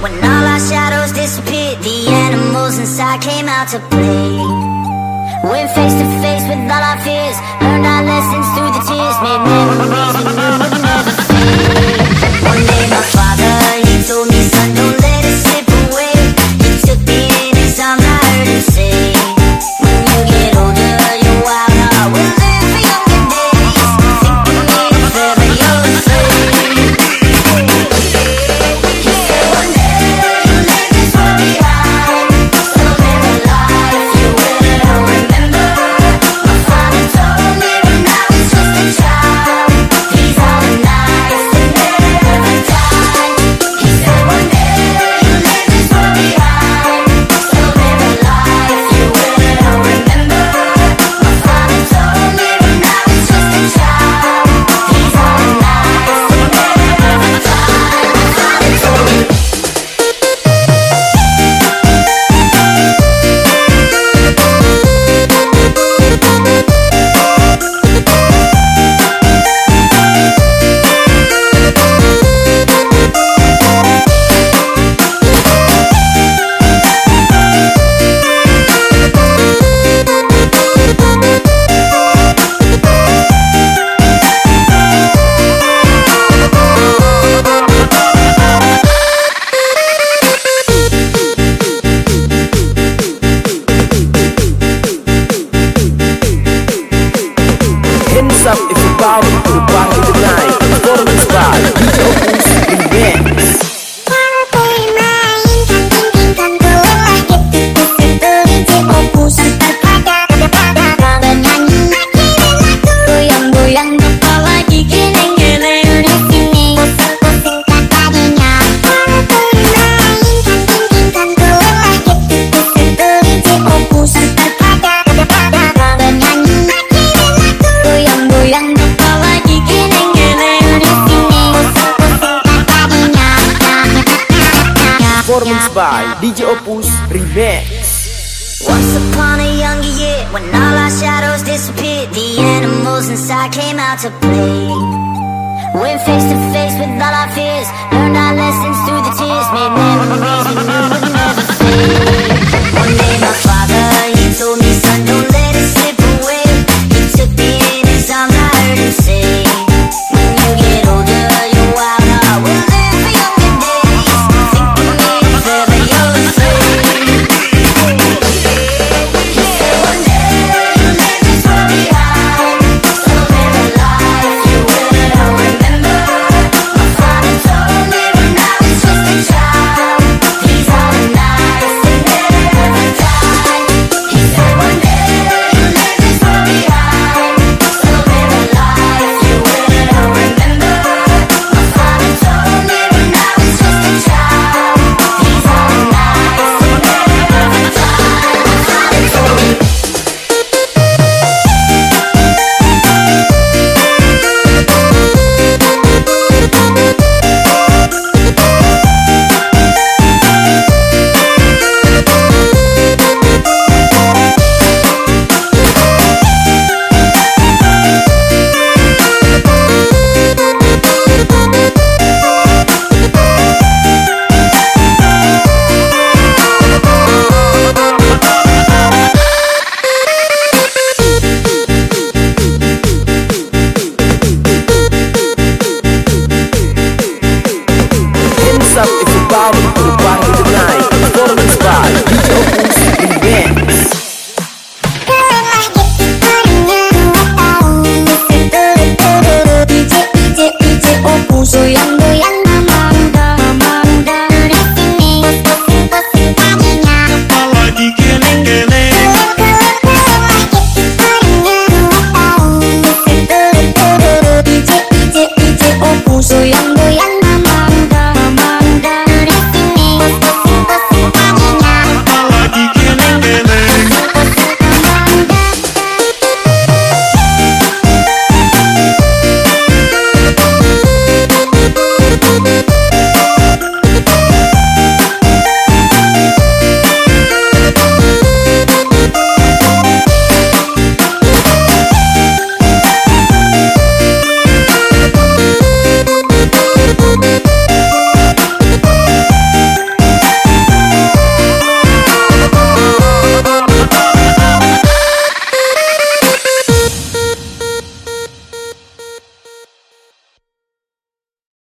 When all our shadows disappeared The animals inside came out to play. Went face to face with all our fears Learned our lessons through the tears. Made memories out. Performance by DJ Opus Remix. Once upon a younger year When all our shadows disappeared The animals inside came out to play. Went face to face with all our fears Learned our lessons through the tears. Made memories we knew